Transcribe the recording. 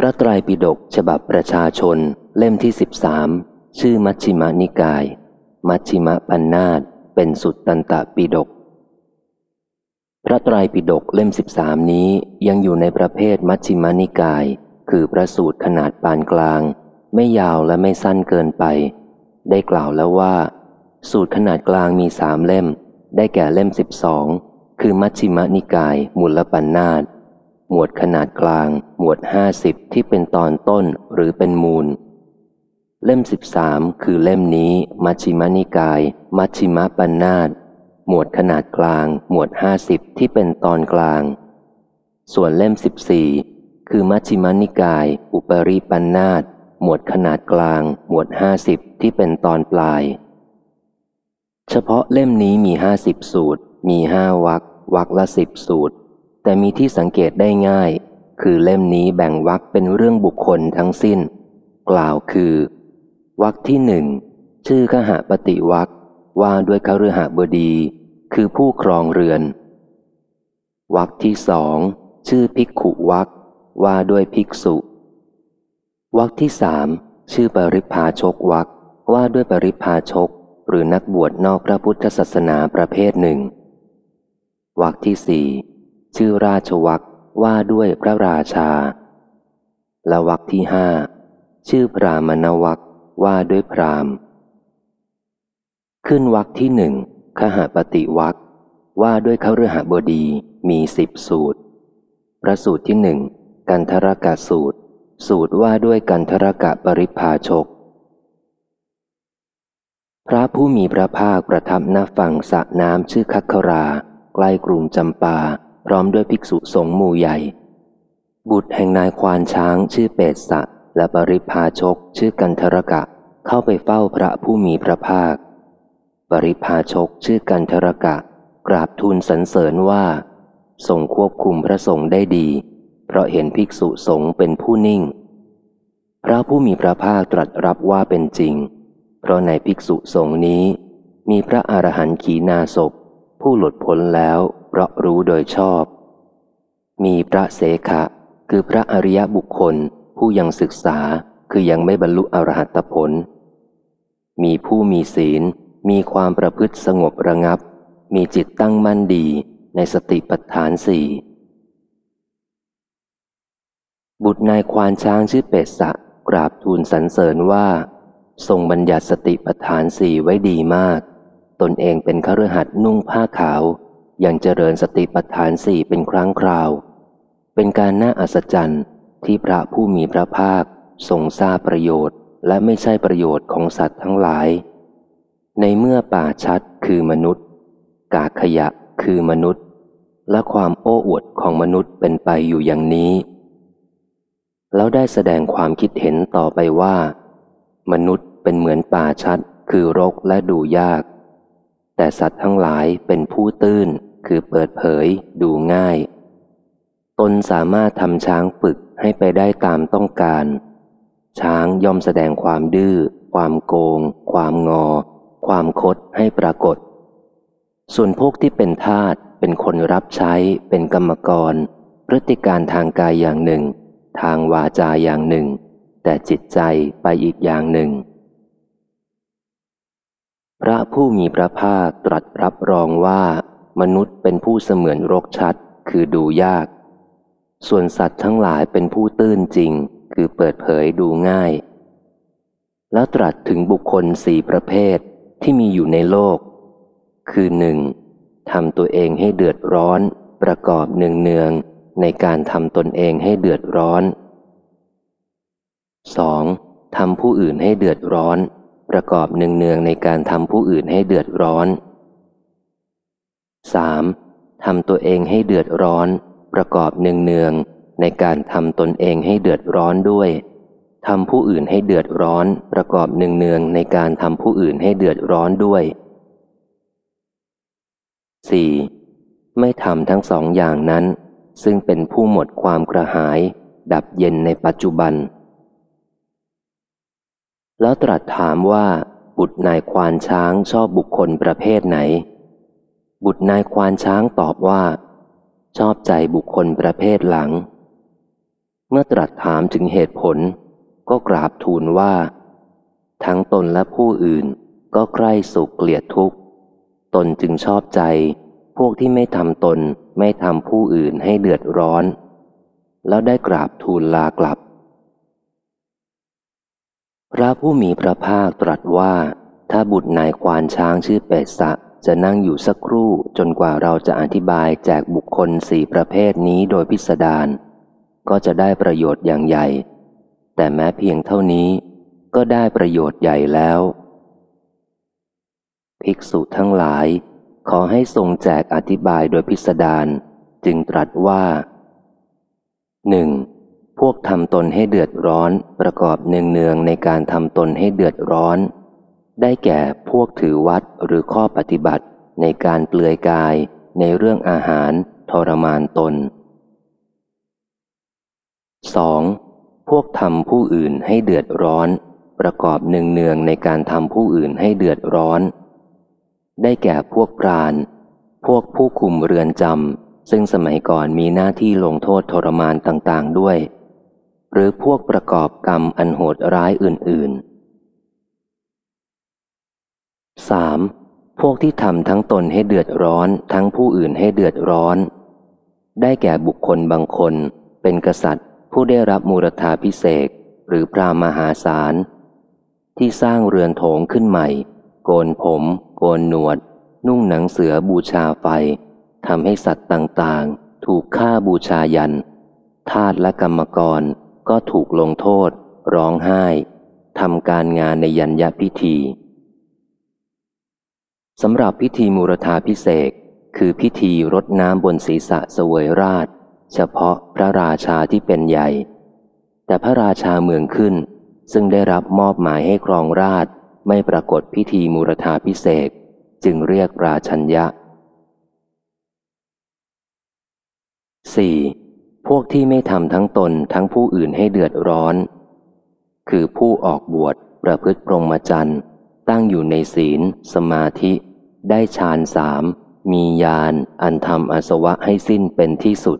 พระไตรปิฎกฉบับประชาชนเล่มที่สิบสามชื่อมัชฌิมานิกาย มัชฌิมปัญนาตเป็นสุดตันตะปิฎกพระไตรปิฎกเล่มสิบสามนี้ยังอยู่ในประเภทมัชฌิมานิกาย คือพระสูตรขนาดปานกลาง ไม่ยาวและไม่สั้นเกินไป ได้กล่าวแล้วว่า สูตรขนาดกลางมีสามเล่ม ได้แก่เล่มสิบสองคือมัชฌิมานิกาย มูลปัญนาต หมวดขนาดกลาง หมวดห้าสิบที่เป็นตอนต้นหรือเป็นมูล เล่มสิบสามคือเล่มนี้ มัชฌิมานิกาย มัชฌิมปัญนาตหมวดขนาดกลาง หมวดห้าสิบที่เป็นตอนกลาง ส่วนเล่มสิบสี่คือมัชฌิมานิกาย อุปริปัญนาตหมวดขนาดกลาง หมวดห้าสิบที่เป็นตอนปลาย เฉพาะเล่มนี้มีห้าสิบสูตร มีห้าวักวักละสิบสูตร แต่มีที่สังเกตได้ง่าย คือเล่มนี้แบ่งวักเป็นเรื่องบุคคลทั้งสิ้น กล่าวคือวักที่หนึ่งชื่อขหปฏิวักว่าด้วยคฤหบดี คือผู้ครองเรือนวักที่สองชื่อภิกขุวักว่าด้วยภิกษุวักที่สามชื่อปริพาชกวักว่าด้วยปริพาชก หรือนักบวชนอกพระพุทธศาสนาประเภทหนึ่งวักที่สี่ ชื่อราชวักว่าด้วยพระราชา และวักที่ห้าชื่อพรามณวักว่าด้วยพรามขึ้นวักที่หนึ่งขหปฏิวักว่าด้วยเขาเรือหบดีมีสิบสูตร พระสูตรที่หนึ่งกันทรกะสูตร สูตรว่าด้วยกันทรกะปริพาชก พระผู้มีพระภาคประทับหน้าฝั่งสระน้ำชื่อคัคครา ใกล้กรุงจำปา พร้อมด้วยภิกษุสงฆ์หมู่ใหญ่ บุตรแห่งนายควานช้างชื่อเปตสะ และปริพาชกชื่อกันทรกะ เข้าไปเฝ้าพระผู้มีพระภาค ปริพาชกชื่อกันทรกะ กราบทูลสรรเสริญว่าทรงควบคุมพระสงฆ์ได้ดี เพราะเห็นภิกษุสงฆ์เป็นผู้นิ่ง พระผู้มีพระภาคตรัสรับว่าเป็นจริง เพราะในภิกษุสงฆ์นี้ มีพระอรหันต์ขีนาศพ ผู้หลุดพ้นแล้วเพราะรู้โดยชอบ มีพระเสขะ คือพระอริยบุคคลผู้ยังศึกษาคือยังไม่บรรลุอรหัตผล มีผู้มีศีล มีความประพฤติสงบระงับ มีจิตตั้งมั่นดีในสติปัฏฐานสี่บุตรนายควานช้างชื่อเปตสะกราบทูลสรรเสริญว่า ทรงบัญญัติสติปัฏฐานสี่ไว้ดีมาก ตนเองเป็นขรืหัดนุ่งผ้าขาว อยังเจริญสติปัฏฐานสี่เป็นครั้งคราว เป็นการน่าอัศจรรย์ที่พระผู้มีพระภาคทรงทราบประโยชน์ และไม่ใช่ประโยชน์ของสัตว์ทั้งหลาย ในเมื่อป่าชัดคือมนุษย์ กากขยะคือมนุษย์ และความโอ้อวดของมนุษย์เป็นไปอยู่อย่างนี้ แล้วได้แสดงความคิดเห็นต่อไปว่า มนุษย์เป็นเหมือนป่าชัดคือรกและดูยาก แต่สัตว์ทั้งหลายเป็นผู้ตื้น คือเปิดเผย ดูง่าย ตนสามารถทำช้างฝึกให้ไปได้ตามต้องการ ช้างย่อมแสดงความดื้อ ความโกง ความงอ ความคดให้ปรากฏ ส่วนพวกที่เป็นทาสเป็นคนรับใช้ เป็นกรรมกร พฤติการทางกายอย่างหนึ่ง ทางวาจาอย่างหนึ่ง แต่จิตใจไปอีกอย่างหนึ่ง พระผู้มีพระภาคตรัสรับรองว่า มนุษย์เป็นผู้เสมือนรกชัด คือดูยาก ส่วนสัตว์ทั้งหลายเป็นผู้ตื้นจริง คือเปิดเผยดูง่าย แล้วตรัสถึงบุคคลสี่ประเภทที่มีอยู่ในโลก คือหนึ่งทำตัวเองให้เดือดร้อน ประกอบเนืองเนืองในการทำตนเองให้เดือดร้อน 2. ทำผู้อื่นให้เดือดร้อน ประกอบเนืองเนืองในการทำผู้อื่นให้เดือดร้อน 3. ทำตัวเองให้เดือดร้อน ประกอบเนืองๆในการทำตนเองให้เดือดร้อนด้วยทำผู้อื่นให้เดือดร้อน ประกอบเนืองๆในการทำผู้อื่นให้เดือดร้อนด้วย 4. ไม่ทำทั้งสองอย่างนั้น ซึ่งเป็นผู้หมดความกระหาย ดับเย็นในปัจจุบัน แล้วตรัสถามว่า บุตรนายควานช้างชอบบุคคลประเภทไหน บุตรนายควานช้างตอบว่า ชอบใจบุคคลประเภทหลัง เมื่อตรัสถามถึงเหตุผล ก็กราบทูลว่า ทั้งตนและผู้อื่นก็ใกล้สุขเกลียดทุกข์ ตนจึงชอบใจ พวกที่ไม่ทำตนไม่ทำผู้อื่นให้เดือดร้อน แล้วได้กราบทูลลากลับ พระผู้มีพระภาคตรัสว่า ถ้าบุตรนายควานช้างชื่อเปสะจะนั่งอยู่สักครู่จนกว่าเราจะอธิบายแจกบุคคลสี่ประเภทนี้โดยพิสดารก็จะได้ประโยชน์อย่างใหญ่ แต่แม้เพียงเท่านี้ก็ได้ประโยชน์ใหญ่แล้ว ภิกษุทั้งหลาย ขอให้ทรงแจกอธิบายโดยพิสดารจึงตรัสว่าหนึ่ง พวกทำตนให้เดือดร้อน ประกอบเนืองๆในการทำตนให้เดือดร้อน ได้แก่พวกถือวัดหรือข้อปฏิบัติ ในการเปลือยกาย ในเรื่องอาหาร ทรมานตน 2. พวกทำผู้อื่นให้เดือดร้อน ประกอบเนืองๆในการทำผู้อื่นให้เดือดร้อน ได้แก่พวกปราณพวกผู้คุมเรือนจำซึ่งสมัยก่อนมีหน้าที่ลงโทษทรมานต่างๆด้วย หรือพวกประกอบกรรมอันโหดร้ายอื่น ๆ 3. พวกที่ทำทั้งตนให้เดือดร้อน ทั้งผู้อื่นให้เดือดร้อน ได้แก่บุคคลบางคน เป็นกษัตริย์ ผู้ได้รับมูรธาพิเศษหรือพรามหาศาล ที่สร้างเรือนโถงขึ้นใหม่ โกนผม โกนหนวด นุ่งหนังเสือบูชาไฟทำให้สัตว์ต่างๆ ถูกฆ่าบูชายันทาสและกรรมกร ก็ถูกลงโทษ ร้องไห้ทำการงานในยัญญพิธีสำหรับพิธีมูรธาพิเศษคือพิธีรดน้ำบนศีรษะเสวยราช เฉพาะพระราชาที่เป็นใหญ่ แต่พระราชาเมืองขึ้น ซึ่งได้รับมอบหมายให้ครองราชไม่ปรากฏพิธีมูรธาพิเศษจึงเรียกราชัญญะ 4. พวกที่ไม่ทำทั้งตนทั้งผู้อื่นให้เดือดร้อน คือผู้ออกบวชประพฤติปรงมจันทร์ตั้งอยู่ในศีล สมาธิ ได้ฌานสามมีญาณอันทำอสวะให้สิ้นเป็นที่สุด